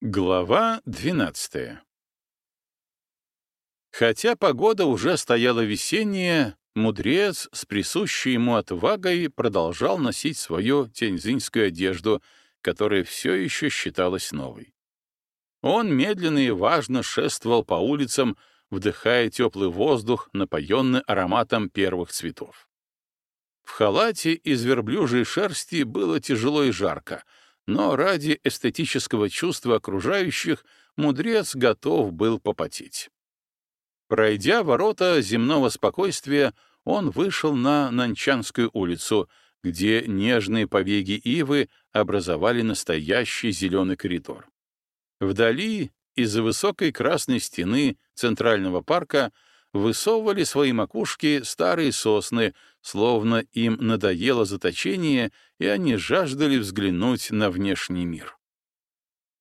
Глава 12 Хотя погода уже стояла весенняя, мудрец с присущей ему отвагой продолжал носить свою тензинскую одежду, которая все еще считалась новой. Он медленно и важно шествовал по улицам, вдыхая теплый воздух, напоенный ароматом первых цветов. В халате из верблюжьей шерсти было тяжело и жарко, но ради эстетического чувства окружающих мудрец готов был попотеть. Пройдя ворота земного спокойствия, он вышел на Нанчанскую улицу, где нежные побеги ивы образовали настоящий зеленый коридор. Вдали, из-за высокой красной стены Центрального парка, высовывали свои макушки старые сосны, словно им надоело заточение, и они жаждали взглянуть на внешний мир.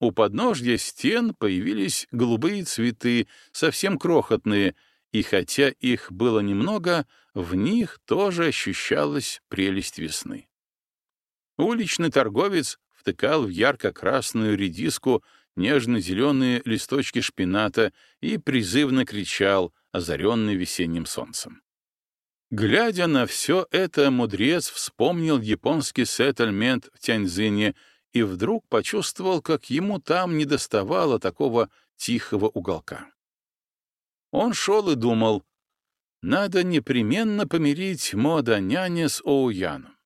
У подножья стен появились голубые цветы, совсем крохотные, и хотя их было немного, в них тоже ощущалась прелесть весны. Уличный торговец втыкал в ярко-красную редиску нежно-зеленые листочки шпината и призывно кричал, озаренный весенним солнцем. Глядя на все это, мудрец вспомнил японский сеттельмент в Тяньцзине и вдруг почувствовал, как ему там недоставало такого тихого уголка. Он шел и думал, надо непременно помирить Мода няня с Оуяном.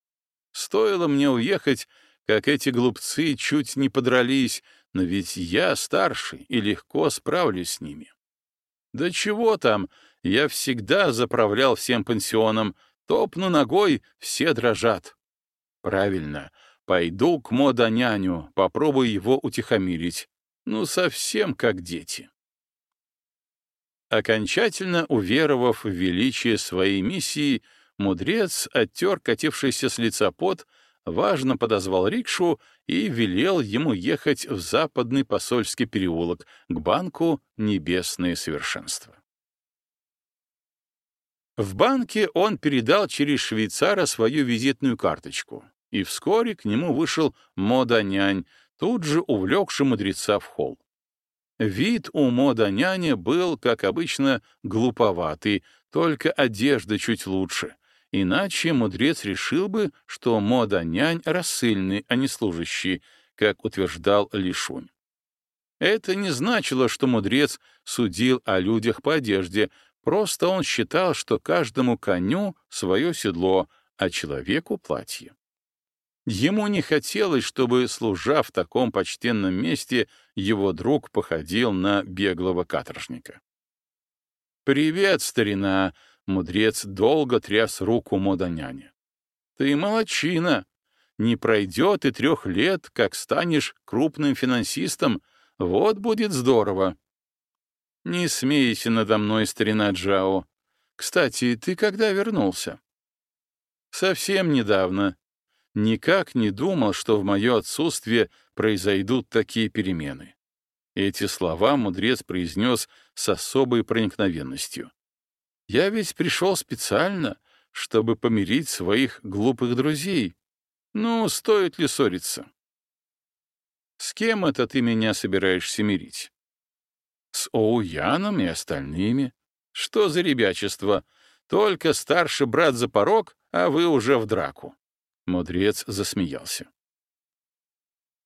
Стоило мне уехать, как эти глупцы чуть не подрались, но ведь я старший и легко справлюсь с ними. Да чего там, я всегда заправлял всем пансионом, топну ногой, все дрожат. Правильно, Пойду к Мода-няню, попробую его утихомирить. Ну, совсем как дети. Окончательно уверовав в величие своей миссии, мудрец оттер катившийся с лица пот, важно подозвал рикшу и велел ему ехать в западный посольский переулок к банку «Небесное совершенство». В банке он передал через швейцара свою визитную карточку, и вскоре к нему вышел Мода-нянь, тут же увлекший мудреца в холл. Вид у Мода-няня был, как обычно, глуповатый, только одежда чуть лучше. Иначе мудрец решил бы, что Мода-нянь рассыльный, а не служащий, как утверждал Лишунь. Это не значило, что мудрец судил о людях по одежде, просто он считал, что каждому коню свое седло, а человеку — платье. Ему не хотелось, чтобы, служа в таком почтенном месте, его друг походил на беглого каторжника. «Привет, старина!» — мудрец долго тряс руку Моданяне. «Ты молочина! Не пройдет и трех лет, как станешь крупным финансистом. Вот будет здорово!» «Не смейся надо мной, старина Джао. Кстати, ты когда вернулся?» «Совсем недавно», никак не думал, что в мое отсутствие произойдут такие перемены. Эти слова мудрец произнес с особой проникновенностью. «Я ведь пришел специально, чтобы помирить своих глупых друзей. Ну, стоит ли ссориться?» «С кем это ты меня собираешься мирить?» «С Оуяном и остальными. Что за ребячество? Только старший брат за порог, а вы уже в драку». Мудрец засмеялся.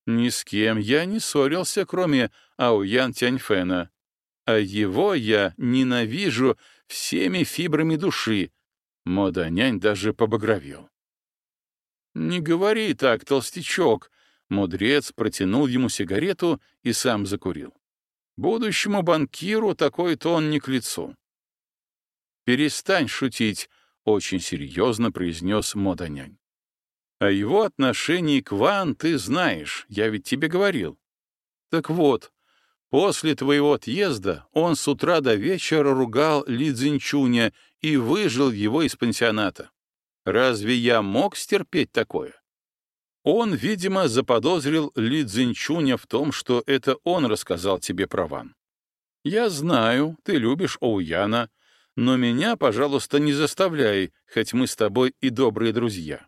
«Ни с кем я не ссорился, кроме Ауян Тяньфэна, а его я ненавижу всеми фибрами души». Мода-нянь даже побагровел. «Не говори так, толстячок!» Мудрец протянул ему сигарету и сам закурил. «Будущему банкиру такой тон не к лицу». «Перестань шутить», — очень серьезно произнес Мода-нянь. О его отношении к Ван ты знаешь, я ведь тебе говорил. Так вот, после твоего отъезда он с утра до вечера ругал Ли Цзиньчуня и выжил его из пансионата. Разве я мог стерпеть такое? Он, видимо, заподозрил Ли Цзиньчуня в том, что это он рассказал тебе про Ван. Я знаю, ты любишь Оуяна, но меня, пожалуйста, не заставляй, хоть мы с тобой и добрые друзья.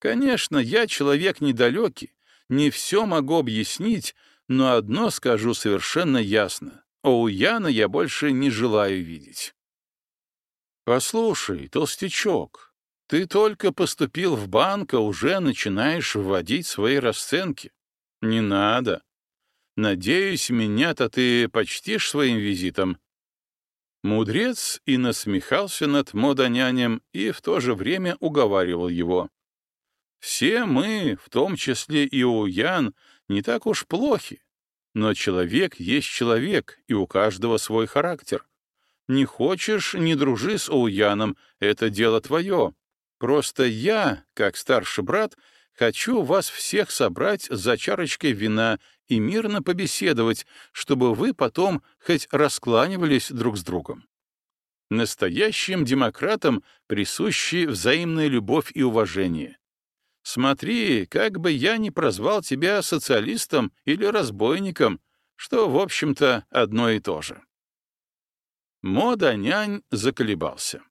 Конечно, я человек недалекий, Не все могу объяснить, но одно скажу совершенно ясно. Оуяна я больше не желаю видеть. Послушай, толстячок, ты только поступил в банк, а уже начинаешь вводить свои расценки. Не надо. Надеюсь, меня-то ты почтишь своим визитом. Мудрец и насмехался над модонянем и в то же время уговаривал его. Все мы, в том числе и Уян, не так уж плохи. Но человек есть человек, и у каждого свой характер. Не хочешь — не дружи с Оуяном, это дело твое. Просто я, как старший брат, хочу вас всех собрать за чарочкой вина и мирно побеседовать, чтобы вы потом хоть раскланивались друг с другом. Настоящим демократам присущи взаимная любовь и уважение. Смотри, как бы я ни прозвал тебя социалистом или разбойником, что, в общем-то, одно и то же. Мода-нянь заколебался.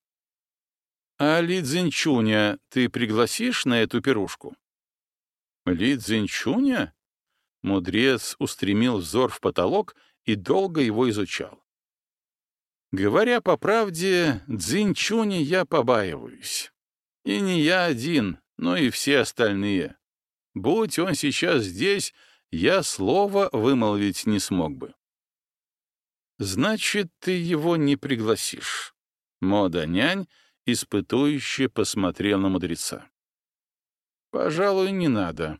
«А Ли Цзиньчуня ты пригласишь на эту пирушку?» «Ли Цзиньчуня?» Мудрец устремил взор в потолок и долго его изучал. Говоря по правде, Цзиньчуни я побаиваюсь. И не я один, но и все остальные. Будь он сейчас здесь, я слова вымолвить не смог бы. Значит, ты его не пригласишь. Мода-нянь испытующе посмотрел на мудреца. Пожалуй, не надо.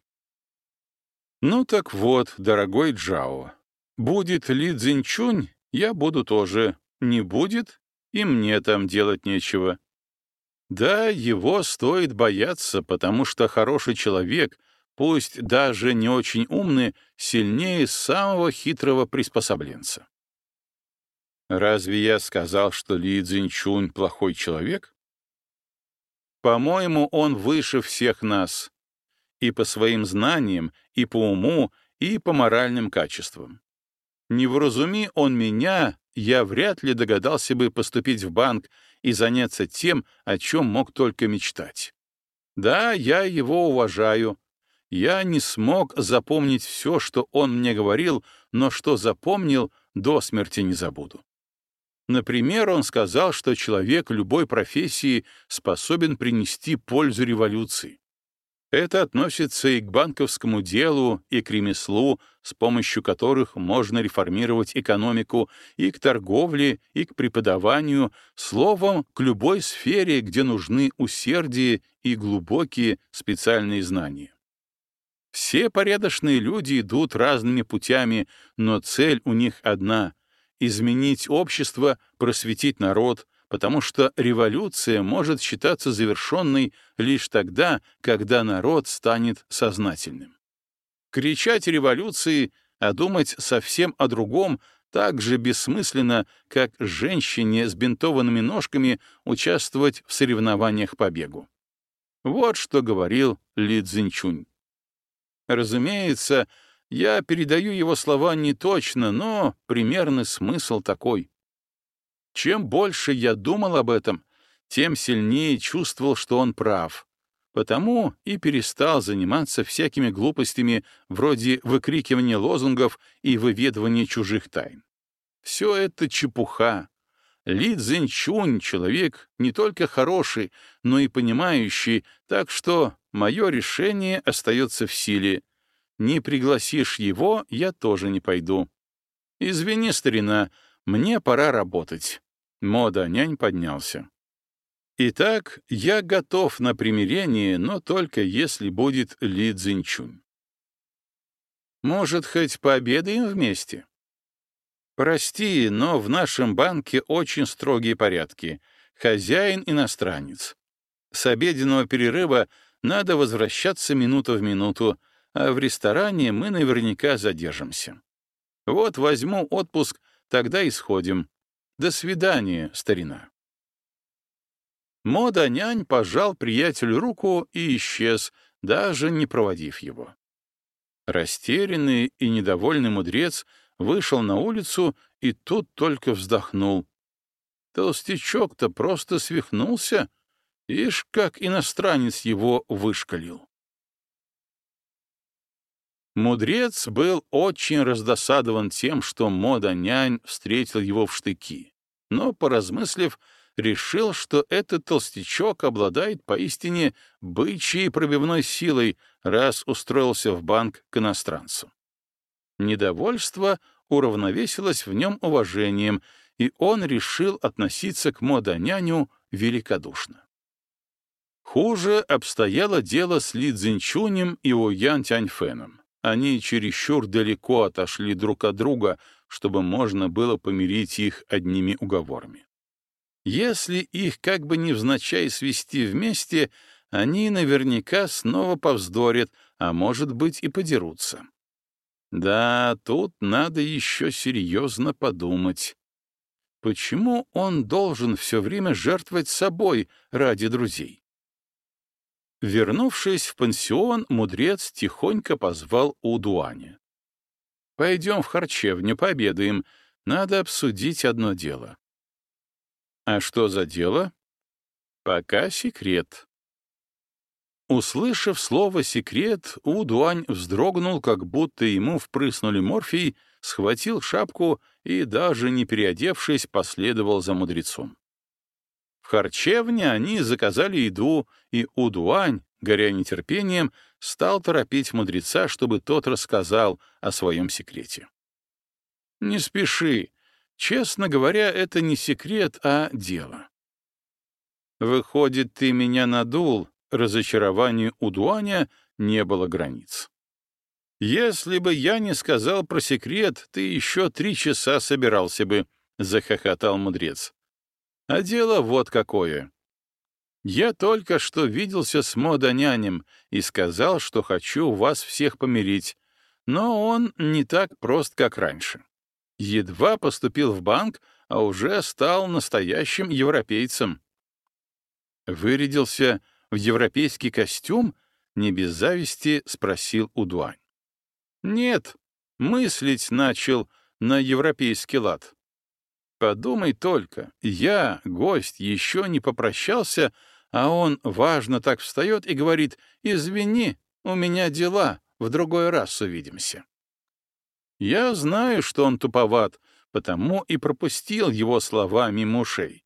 Ну так вот, дорогой Джао, будет ли Цзиньчунь, я буду тоже. Не будет, и мне там делать нечего. Да, его стоит бояться, потому что хороший человек, пусть даже не очень умный, сильнее самого хитрого приспособленца. Разве я сказал, что Ли Цзиньчунь плохой человек? По-моему, он выше всех нас. И по своим знаниям, и по уму, и по моральным качествам. Не вразуми он меня, я вряд ли догадался бы поступить в банк и заняться тем, о чем мог только мечтать. Да, я его уважаю. Я не смог запомнить все, что он мне говорил, но что запомнил, до смерти не забуду. Например, он сказал, что человек любой профессии способен принести пользу революции. Это относится и к банковскому делу, и к ремеслу, с помощью которых можно реформировать экономику, и к торговле, и к преподаванию, словом, к любой сфере, где нужны усердие и глубокие специальные знания. Все порядочные люди идут разными путями, но цель у них одна изменить общество, просветить народ, потому что революция может считаться завершенной лишь тогда, когда народ станет сознательным. Кричать революции, а думать совсем о другом так же бессмысленно, как женщине с бинтованными ножками участвовать в соревнованиях по бегу. Вот что говорил Ли Цзиньчунь. Разумеется, я передаю его слова не точно, но примерный смысл такой. Чем больше я думал об этом, тем сильнее чувствовал, что он прав. Потому и перестал заниматься всякими глупостями вроде выкрикивания лозунгов и выведывания чужих тайн. Все это чепуха. Ли Цзиньчунь — человек не только хороший, но и понимающий, так что мое решение остается в силе, не пригласишь его, я тоже не пойду. Извини, старина, мне пора работать. Мода нянь поднялся. Итак, я готов на примирение, но только если будет Ли Цзиньчунь. Может, хоть пообедаем вместе? Прости, но в нашем банке очень строгие порядки. Хозяин иностранец. С обеденного перерыва надо возвращаться минуту в минуту, а в ресторане мы наверняка задержимся. Вот возьму отпуск, тогда и сходим. До свидания, старина. Мода-нянь пожал приятелю руку и исчез, даже не проводив его. Растерянный и недовольный мудрец вышел на улицу и тут только вздохнул. Толстячок-то просто свихнулся, ишь, как иностранец его вышкалил. Мудрец был очень раздосадован тем, что мода-нянь встретил его в штыки, но, поразмыслив, решил, что этот толстячок обладает поистине бычьей пробивной силой, раз устроился в банк к иностранцу. Недовольство уравновесилось в нем уважением, и он решил относиться к модоняню великодушно. Хуже обстояло дело с Ли Цзиньчунем и Уян Тяньфеном. Они чересчур далеко отошли друг от друга, чтобы можно было помирить их одними уговорами. Если их как бы невзначай свести вместе, они наверняка снова повздорят, а может быть и подерутся. Да, тут надо еще серьезно подумать. Почему он должен все время жертвовать собой ради друзей? Вернувшись в пансион, мудрец тихонько позвал Удуаня. «Пойдем в харчевню, пообедаем. Надо обсудить одно дело». «А что за дело?» «Пока секрет». Услышав слово «секрет», Удуань вздрогнул, как будто ему впрыснули морфий, схватил шапку и, даже не переодевшись, последовал за мудрецом. Харчевне они заказали еду, и Удуань, горя нетерпением, стал торопить мудреца, чтобы тот рассказал о своем секрете. «Не спеши. Честно говоря, это не секрет, а дело». «Выходит, ты меня надул», разочарованию Удуаня не было границ. «Если бы я не сказал про секрет, ты еще три часа собирался бы», — захохотал мудрец. «А дело вот какое. Я только что виделся с Модонянем и сказал, что хочу вас всех помирить, но он не так прост, как раньше. Едва поступил в банк, а уже стал настоящим европейцем. Вырядился в европейский костюм, не без зависти спросил Удуань. Нет, мыслить начал на европейский лад. Подумай только, я, гость, еще не попрощался, а он важно так встает и говорит, «Извини, у меня дела, в другой раз увидимся». Я знаю, что он туповат, потому и пропустил его слова мимо ушей.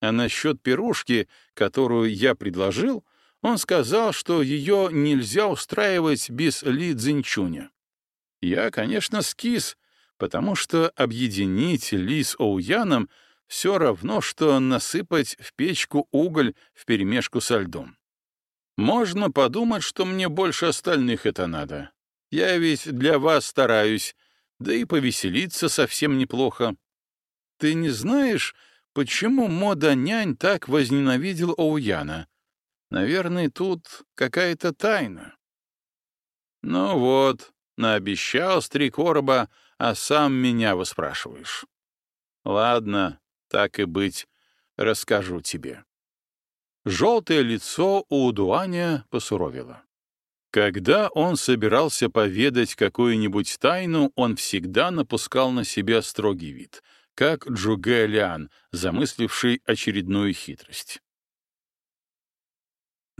А насчет пирушки, которую я предложил, он сказал, что ее нельзя устраивать без Ли Цзиньчуня. Я, конечно, скис, потому что объединить Ли с Оуяном все равно, что насыпать в печку уголь вперемешку со льдом. Можно подумать, что мне больше остальных это надо. Я ведь для вас стараюсь, да и повеселиться совсем неплохо. Ты не знаешь, почему мода-нянь так возненавидел Оуяна? Наверное, тут какая-то тайна. Ну вот, наобещал с три короба, а сам меня выспрашиваешь. Ладно, так и быть, расскажу тебе. Желтое лицо у Дуаня посуровило. Когда он собирался поведать какую-нибудь тайну, он всегда напускал на себя строгий вид, как Джуге Лян, замысливший очередную хитрость.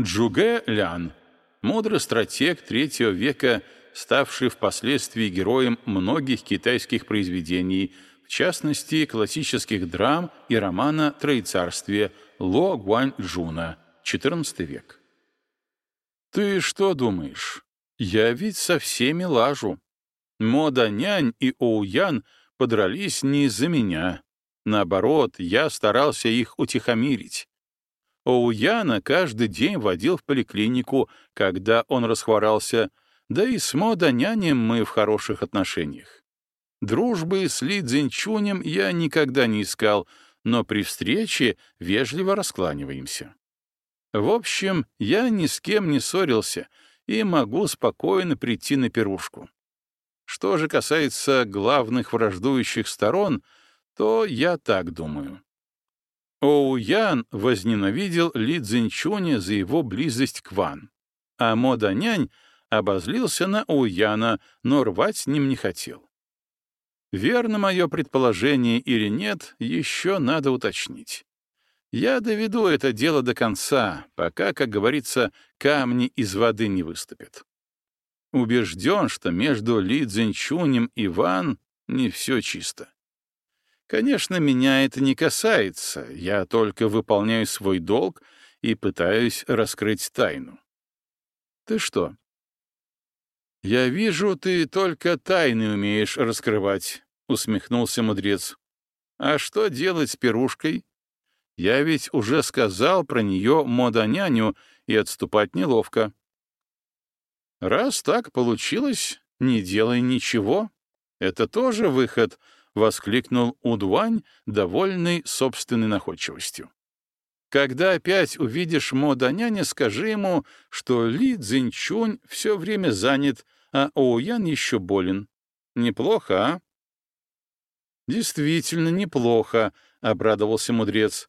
Джуге Лян, мудрый стратег третьего века, ставший впоследствии героем многих китайских произведений, в частности, классических драм и романа «Троецарствие» Ло Гуань Джуна, XIV век. «Ты что думаешь? Я ведь со всеми лажу. Мода Нянь и Оуян подрались не из-за меня. Наоборот, я старался их утихомирить. Оуяна каждый день водил в поликлинику, когда он расхворался, да и с Моданянем мы в хороших отношениях. Дружбы с Ли Цзиньчунем я никогда не искал, но при встрече вежливо раскланиваемся. В общем, я ни с кем не ссорился и могу спокойно прийти на пирушку. Что же касается главных враждующих сторон, то я так думаю. Оу Ян возненавидел Ли Цзиньчуня за его близость к Ван, а Мо Данянь обозлился на Оуяна, но рвать с ним не хотел. Верно мое предположение или нет, еще надо уточнить. Я доведу это дело до конца, пока, как говорится, камни из воды не выступят. Убежден, что между Ли Цзиньчунем и Ван не все чисто. Конечно, меня это не касается, я только выполняю свой долг и пытаюсь раскрыть тайну. Ты что? Я вижу, ты только тайны умеешь раскрывать, усмехнулся мудрец. А что делать с пирушкой? Я ведь уже сказал про нее модоняню, и отступать неловко. Раз так получилось, не делай ничего. Это тоже выход, — воскликнул Удуань, довольный собственной находчивостью. Когда опять увидишь Моданяня, скажи ему, что Ли Цзиньчунь все время занят, а Оуян еще болен. Неплохо, а? Действительно неплохо, — обрадовался мудрец.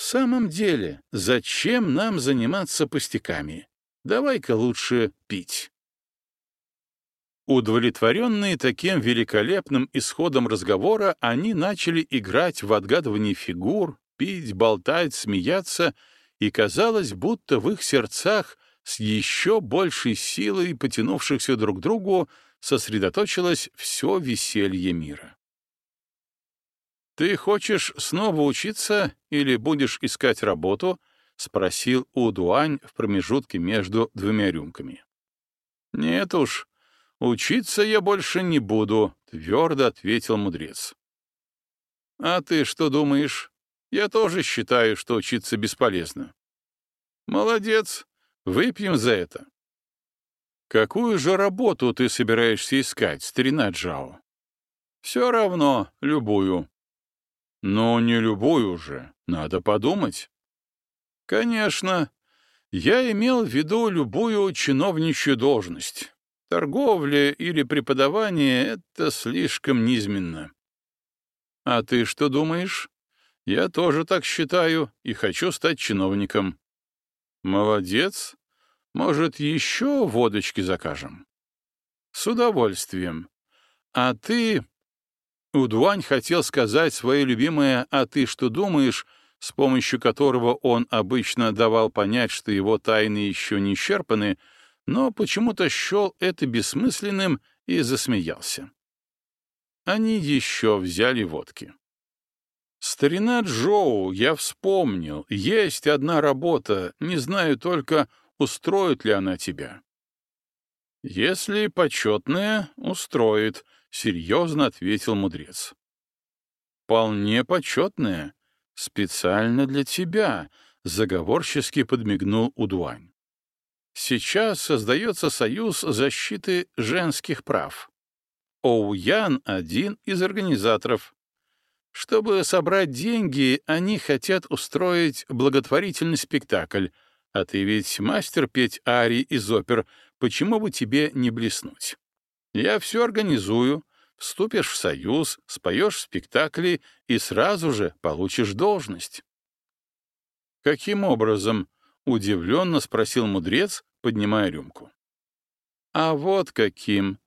В самом деле, зачем нам заниматься пустяками? Давай-ка лучше пить. Удовлетворенные таким великолепным исходом разговора, они начали играть в отгадывание фигур, пить, болтать, смеяться, и казалось, будто в их сердцах с еще большей силой, потянувшихся друг к другу, сосредоточилось все веселье мира. «Ты хочешь снова учиться или будешь искать работу?» — спросил Удуань в промежутке между двумя рюмками. «Нет уж, учиться я больше не буду», — твердо ответил мудрец. «А ты что думаешь? Я тоже считаю, что учиться бесполезно». «Молодец, выпьем за это». «Какую же работу ты собираешься искать, старина Джао?» «Все равно, любую», но не любую же, надо подумать. Конечно, я имел в виду любую чиновничью должность. Торговля или преподавание — это слишком низменно. А ты что думаешь? Я тоже так считаю и хочу стать чиновником. Молодец. Может, еще водочки закажем? С удовольствием. А ты Удуань хотел сказать свое любимое «а ты что думаешь?», с помощью которого он обычно давал понять, что его тайны еще не исчерпаны, но почему-то счел это бессмысленным и засмеялся. Они еще взяли водки. «Старина Джоу, я вспомнил, есть одна работа, не знаю только, устроит ли она тебя». «Если почетная, устроит», — серьезно ответил мудрец. «Вполне почетная. Специально для тебя», — заговорчески подмигнул Удуань. «Сейчас создается союз защиты женских прав. Оуян — один из организаторов. Чтобы собрать деньги, они хотят устроить благотворительный спектакль, а ты ведь мастер петь арии из опер, почему бы тебе не блеснуть?» Я все организую, вступишь в союз, споешь в спектакле и сразу же получишь должность. Каким образом? — удивленно спросил мудрец, поднимая рюмку. А вот каким.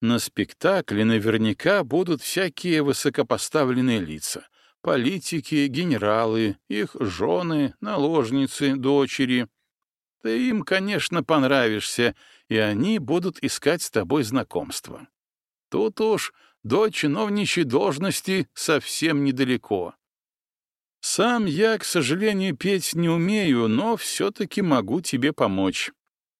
На спектакле наверняка будут всякие высокопоставленные лица — политики, генералы, их жены, наложницы, дочери. Ты им, конечно, понравишься, и они будут искать с тобой знакомства. Тут уж до чиновничьей должности совсем недалеко. Сам я, к сожалению, петь не умею, но все-таки могу тебе помочь.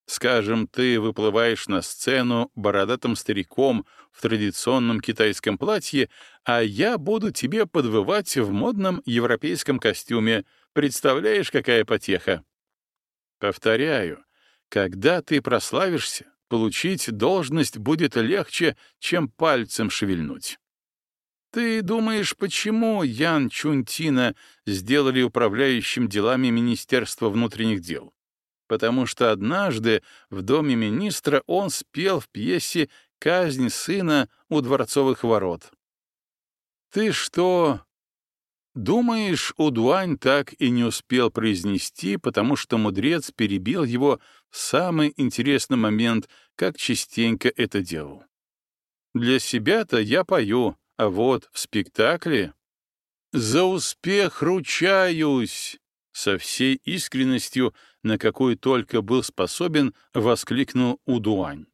Скажем, ты выплываешь на сцену бородатым стариком в традиционном китайском платье, а я буду тебе подвывать в модном европейском костюме. Представляешь, какая потеха? Повторяю, когда ты прославишься, получить должность будет легче, чем пальцем шевельнуть. Ты думаешь, почему Ян Чунтина сделали управляющим делами Министерства внутренних дел? Потому что однажды в доме министра он спел в пьесе «Казнь сына у дворцовых ворот». Ты что, Думаешь, Удуань так и не успел произнести, потому что мудрец перебил его в самый интересный момент, как частенько это делал. Для себя-то я пою, а вот в спектакле... «За успех ручаюсь!» Со всей искренностью, на какую только был способен, воскликнул Удуань.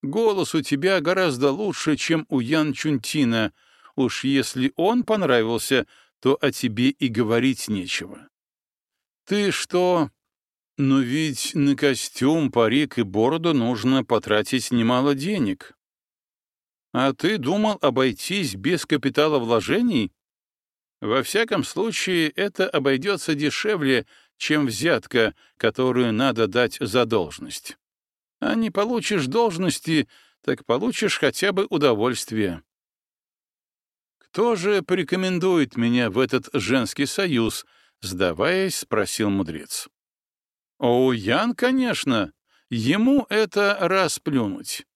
Голос у тебя гораздо лучше, чем у Ян Чунтина. Уж если он понравился, то о тебе и говорить нечего. Ты что? Но ведь на костюм, парик и бороду нужно потратить немало денег. А ты думал обойтись без капитала вложений? Во всяком случае, это обойдется дешевле, чем взятка, которую надо дать за должность. А не получишь должности, так получишь хотя бы удовольствие. «Кто же порекомендует меня в этот женский союз?» — сдаваясь, спросил мудрец. «О, Ян, конечно. Ему это расплюнуть».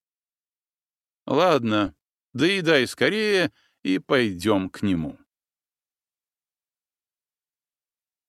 «Ладно, доедай скорее и пойдем к нему».